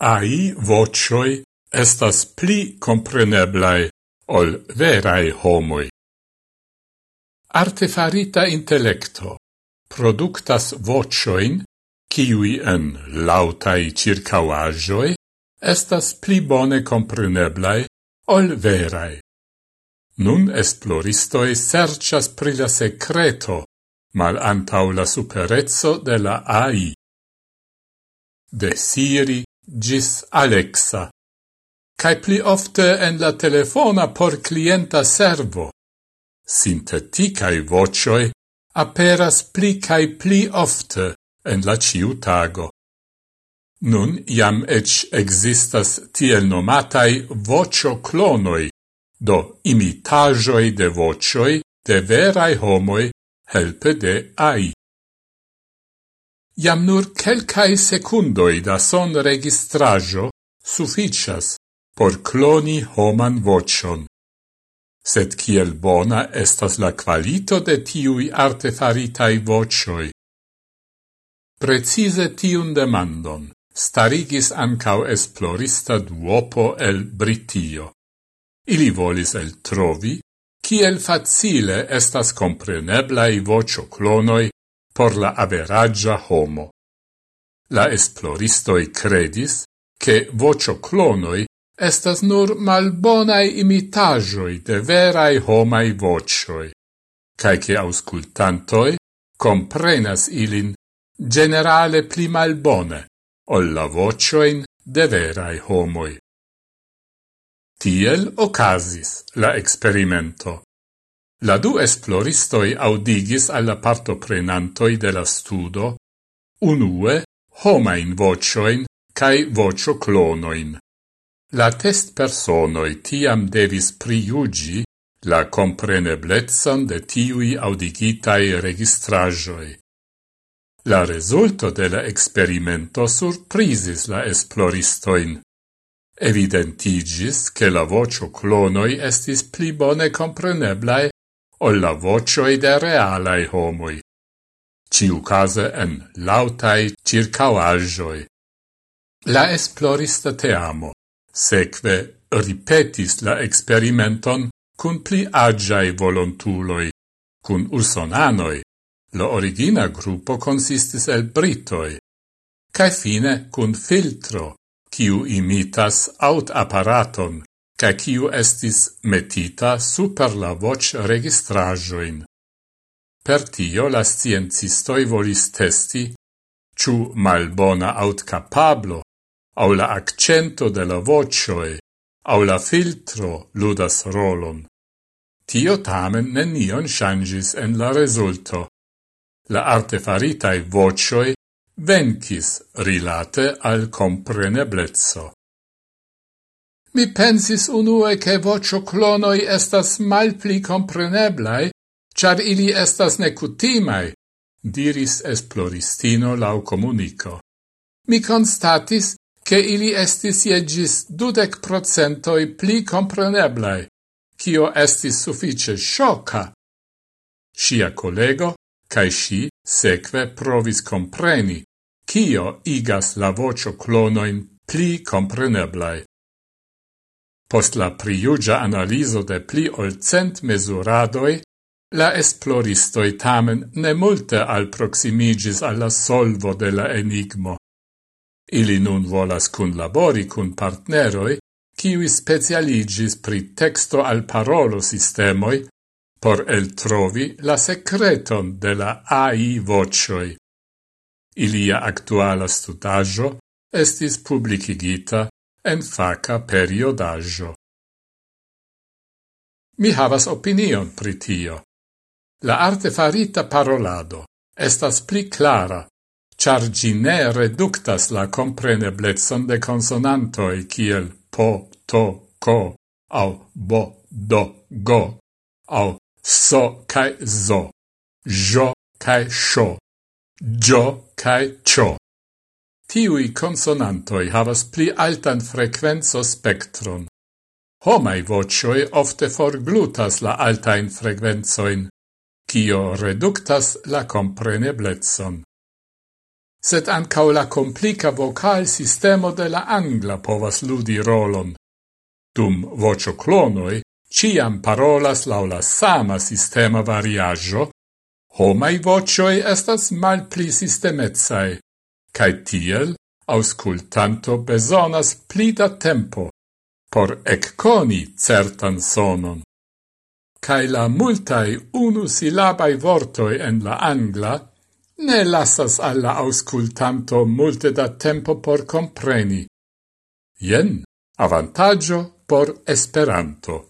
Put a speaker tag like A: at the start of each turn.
A: AI vocioi estas pli compreneblai ol verai homoi. Artefarita intellecto productas vocioin kiui en lautai circauagioi estas pli bone compreneblai ol verai. Nun esploristoi sercias pri la secreto mal antau la superezzo de la AI. Desiri gis Alexa, Cai pli ofte en la telefona por clienta servo. Sinteticae vocioi aperas pli cae pli ofte en la ciutago. Nun iam ec existas tiel nomatai vocio clonoi, do imitajoi de vocioi de verai homoi helpe de AI. Jam nur quelcae secundoi da son registrajo suficias por cloni homan vocion. Sed kiel bona estas la qualito de tiui artefaritai vocioi. Precise tiun demandon starigis ancau esplorista duopo el Britio. Ili volis el trovi, kiel facile estas compreneblai vocio clonoi por la averagia homo. La esploristoi credis che vocio clonoi estas nur malbonai imitajoi de verai homai vocioi, cae che auscultantoi comprenas ilin generale pli malbone ol la vocioin de verai homoi. Tiel ocasis la experimento. La du esploristoi audigis alla partoprenantoi de la studo unue homain vocioin cae vocio clonoin. La test personoi tiam devis priugi la comprenebletsan de tiui audigitai registrajoi. La resulto de la experimento surprisis la esploristoin. Evidentigis che la vocio clonoi estis pli bone compreneblae ol la vocioi de realai homoi, ciucase en lautai circauagioi. La esplorista teamo seque ripetis la experimenton cun pli agiai volontuloi, cun usonanoi, la origina gruppo consistis el britoi, cae fine cun filtro, ciu imitas aut apparaton, ca ciu estis metita super la voc registrajoin. Per tio la sciencistoi volis testi ciu malbona autcapablo au la accento de la vocioe au la filtro ludas rolon. Tio tamen nenion changis en la resulto. La artefaritae vocioe venkis rilate al compreneblezzo. Mi pensis unue che vocio clonoi estas malpli compreneblai, char ili estas necutimai, diris esploristino lau comunico. Mi constatis che ili estis iegis dudec procentoi pli compreneblai, cio estis suffice shoca. Sia collego, cae si seque provis compreni, cio igas la vocio clonoin pli compreneblai. Post la priugia analiso de pli ol cent mesuradoi, la esploristoi tamen ne multe alproximigis alla solvo de la enigmo. Ili nun volas cun labori cun partneroi, kiwi specialigis pri texto al parolo sistemoi, por el trovi la secreton de la AI vocioi. Ilia actuala studaggio estis publicigita en faca periodaggio. Mi havas opinion pri tio. La artefarita parolado estas pli clara, char gi ne reductas la compreneblezon de consonantoi kiel po, to, ko, au bo, do, go, au so kai zo, jo kai sho, jo, kai, cho Tiui consonantoi havas pli altan frequenzo spectrum. Homai vocioi ofte forglutas la altain frequenzoin, cio reductas la compreneblezzon. Sed ancau la complica vocal sistemo de la angla povas ludi rolon. Dum vocio clonoi, ciam parolas laula sama sistema variaggio, homai vocioi estas mal pli sistemezzae, cae tiel auscultanto besonas pli da tempo por ecconi certan sonon. Cae la multaj unusilabai vortoi en la angla ne lasas alla auscultanto multe da tempo por compreni. Jen avantaggio por Esperanto.